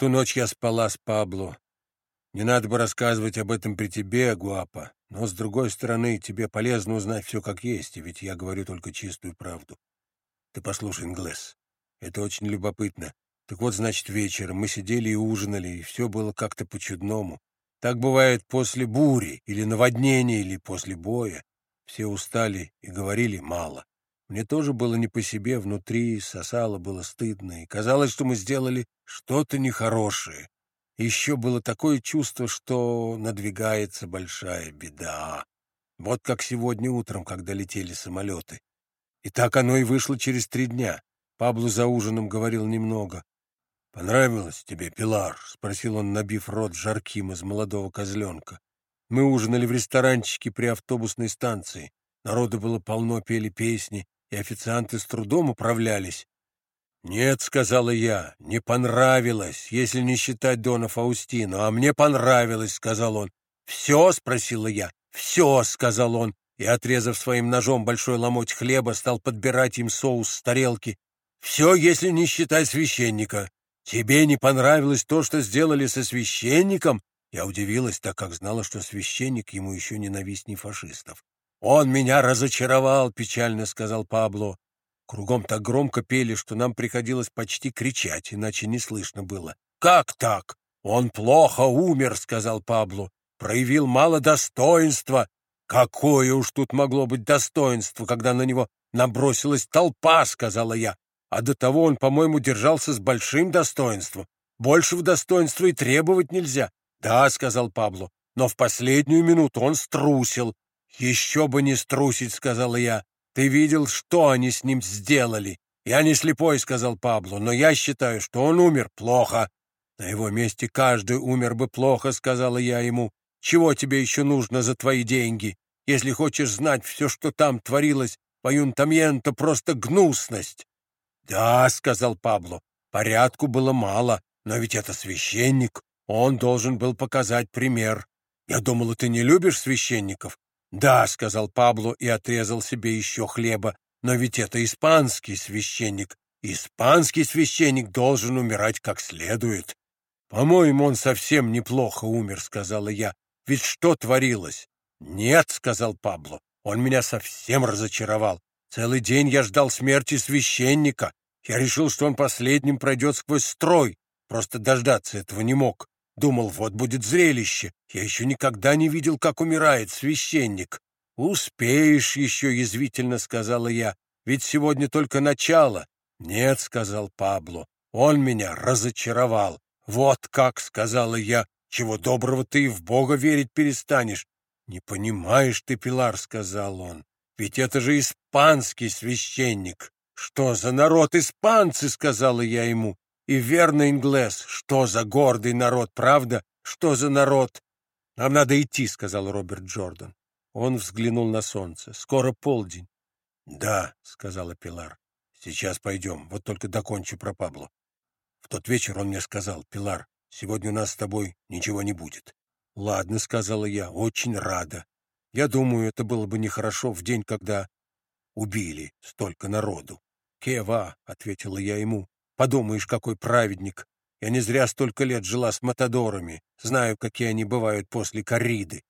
ту ночь я спала с Пабло. Не надо бы рассказывать об этом при тебе, Гуапа, но, с другой стороны, тебе полезно узнать все как есть, ведь я говорю только чистую правду. Ты послушай, Инглес, это очень любопытно. Так вот, значит, вечером мы сидели и ужинали, и все было как-то по-чудному. Так бывает после бури, или наводнения, или после боя. Все устали и говорили мало. Мне тоже было не по себе, внутри сосало, было стыдно, и казалось, что мы сделали что-то нехорошее. Еще было такое чувство, что надвигается большая беда. Вот как сегодня утром, когда летели самолеты. И так оно и вышло через три дня. Пабло за ужином говорил немного. «Понравилось тебе, Пилар?» — спросил он, набив рот жарким из молодого козленка. Мы ужинали в ресторанчике при автобусной станции. Народу было полно, пели песни и официанты с трудом управлялись. «Нет», — сказала я, — «не понравилось, если не считать Дона Фаустину, а мне понравилось», — сказал он. «Все?» — спросила я. «Все», — сказал он, и, отрезав своим ножом большой ломоть хлеба, стал подбирать им соус с тарелки. «Все, если не считать священника. Тебе не понравилось то, что сделали со священником?» Я удивилась, так как знала, что священник ему еще ненавистней фашистов. «Он меня разочаровал», — печально сказал Пабло. Кругом так громко пели, что нам приходилось почти кричать, иначе не слышно было. «Как так? Он плохо умер», — сказал Пабло. «Проявил мало достоинства». «Какое уж тут могло быть достоинство, когда на него набросилась толпа», — сказала я. «А до того он, по-моему, держался с большим достоинством. Большего достоинства и требовать нельзя». «Да», — сказал Пабло, — «но в последнюю минуту он струсил, «Еще бы не струсить», — сказала я. «Ты видел, что они с ним сделали?» «Я не слепой», — сказал Пабло, «но я считаю, что он умер плохо». «На его месте каждый умер бы плохо», — сказала я ему. «Чего тебе еще нужно за твои деньги? Если хочешь знать все, что там творилось в Аюнтамьенто, просто гнусность». «Да», — сказал Пабло, — «порядку было мало, но ведь это священник, он должен был показать пример. Я думала, ты не любишь священников, «Да», — сказал Пабло и отрезал себе еще хлеба, «но ведь это испанский священник. Испанский священник должен умирать как следует». «По-моему, он совсем неплохо умер», — сказала я. «Ведь что творилось?» «Нет», — сказал Пабло, — «он меня совсем разочаровал. Целый день я ждал смерти священника. Я решил, что он последним пройдет сквозь строй. Просто дождаться этого не мог. Думал, вот будет зрелище. Я еще никогда не видел, как умирает священник. «Успеешь еще», — язвительно сказала я, — «ведь сегодня только начало». «Нет», — сказал Пабло, — «он меня разочаровал». «Вот как», — сказала я, — «чего доброго ты и в Бога верить перестанешь». «Не понимаешь ты, Пилар», — сказал он, — «ведь это же испанский священник». «Что за народ испанцы?» — сказала я ему. И верно, Инглес, что за гордый народ, правда? Что за народ? Нам надо идти, сказал Роберт Джордан. Он взглянул на солнце. Скоро полдень. Да, сказала Пилар. Сейчас пойдем, вот только докончу про Пабло. В тот вечер он мне сказал, Пилар, сегодня у нас с тобой ничего не будет. Ладно, сказала я, очень рада. Я думаю, это было бы нехорошо в день, когда убили столько народу. Кева, ответила я ему, Подумаешь, какой праведник. Я не зря столько лет жила с матадорами. Знаю, какие они бывают после корриды.